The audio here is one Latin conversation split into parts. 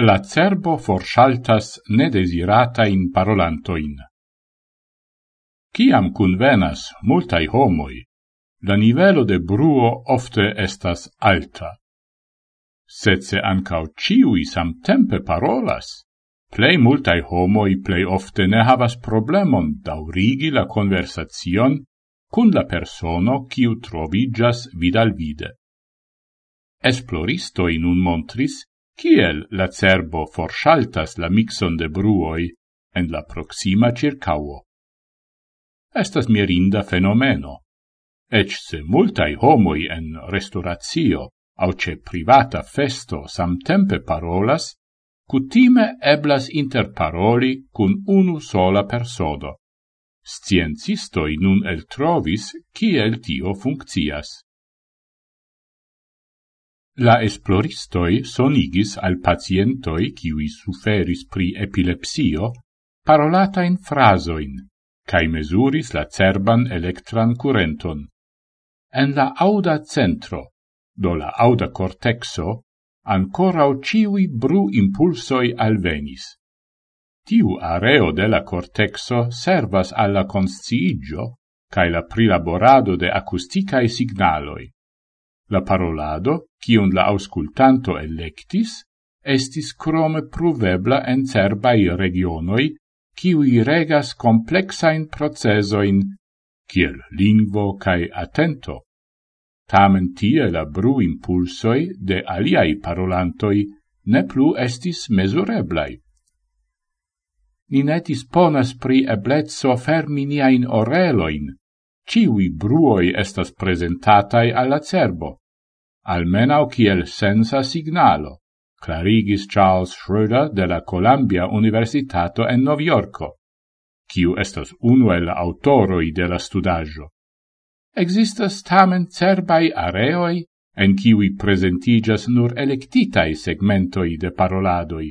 la cerbo forsaltas nedesirata in parolantoin. Ciam convenas multai homoi, la nivelo de bruo ofte estas alta. Sed se ancao ciui samtempe parolas, plei multai homoi plei ofte ne havas problemon daurigi la conversazion cun la persono ciu trovigas to in un montris Kiel la cerbo forsaltas la mixon de bruoi en la proxima circauo. Estas mirinda fenomeno. Ec se multai homoi en restauratio au ce privata festo samtempe parolas, cutime eblas interparoli cun unu sola persodo. Sciencistoi nun eltrovis kiel tio funccias. La esploristoi sonigis al pacientoi qui suferis pri epilepsio parolata in frasoin, cae mesuris la cerban electran curenton. En la auda centro, do la auda cortexo, ancora o ciui bru impulsoi alvenis. Tiu areo de la cortexo servas alla consciigio cae la prilaborado de acusticae signaloi. La parolado, cion la auscultanto electis, estis crome pruvebla en cerbai regionoi, ciui regas complexain procesoin, ciel lingvo cae attento. Tamen tie la bru impulsoi de aliai parolantoi ne plu estis mesureblai. Ni ne disponas pri eblezzo fermi niain oreloin, ciui bruoi estas presentatai alla cerbo, almenau kiel sensa signalo, clarigis Charles Schroeder de la Columbia Universitato en Noviorco, kiu estas unu el autoroi de la studaggio. Existas tamen cerbai areoi en kiwi presentigas nur electitai segmentoi de paroladoi.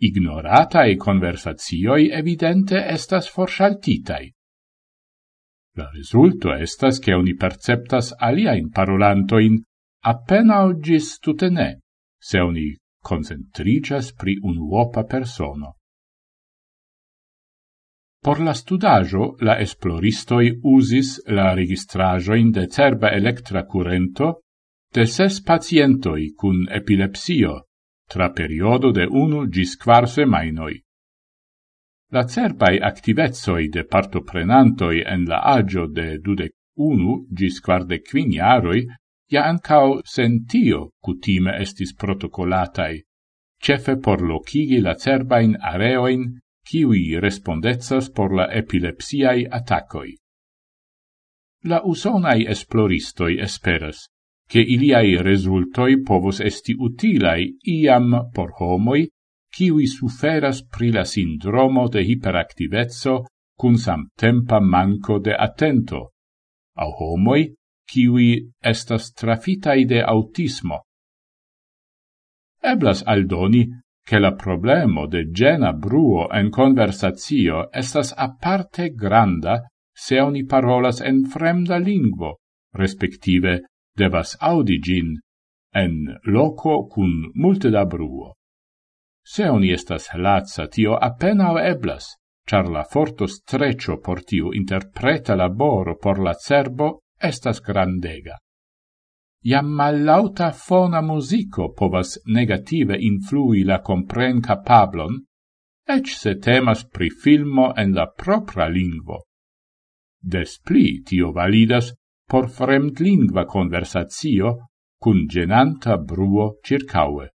Ignoratae conversazioi evidente estas forsaltitai. La resulto estas che oni perceptas aliaen parolantoin appenao gis tute ne, se oni concentricias pri un uopa persono. Por la studajo la esploristoi usis la registrajoin de cerba electra curento de ses pacientoi cun epilepsio tra periodo de unu gis quar semainoi. La cerbai activezoi de partoprenantoi en la agio de dudec unu gis quarde quiniaroi ja ancao sentio cutime estis protocolatai, cefe por locigi la cerbain areoin kiwi respondezas por la epilepsiai attacoi. La usonai esploristoi esperas, che iliai resultoi povos esti utilai iam por homoi kiwi suferas pri la sindromo de hiperactivezzo cun samtempa manco de attento, au homoi kiwi estas trafitai de autismo. Eblas aldoni che la problemo de gena bruo en conversatio estas aparte granda se oni parolas en fremda lingvo, respektive devas audigin en loco cun multe da bruo. Se oni estas lazza, tio appena eblas, char la forto streccio por tiu interpreta laboro por la cerbo estas grandega. Iam mallauta fona musico povas negative influi la compren capablon, ec se temas pri filmo en la propra lingvo. Des pli tio validas por fremdlingva conversatio cun genanta bruo circaue.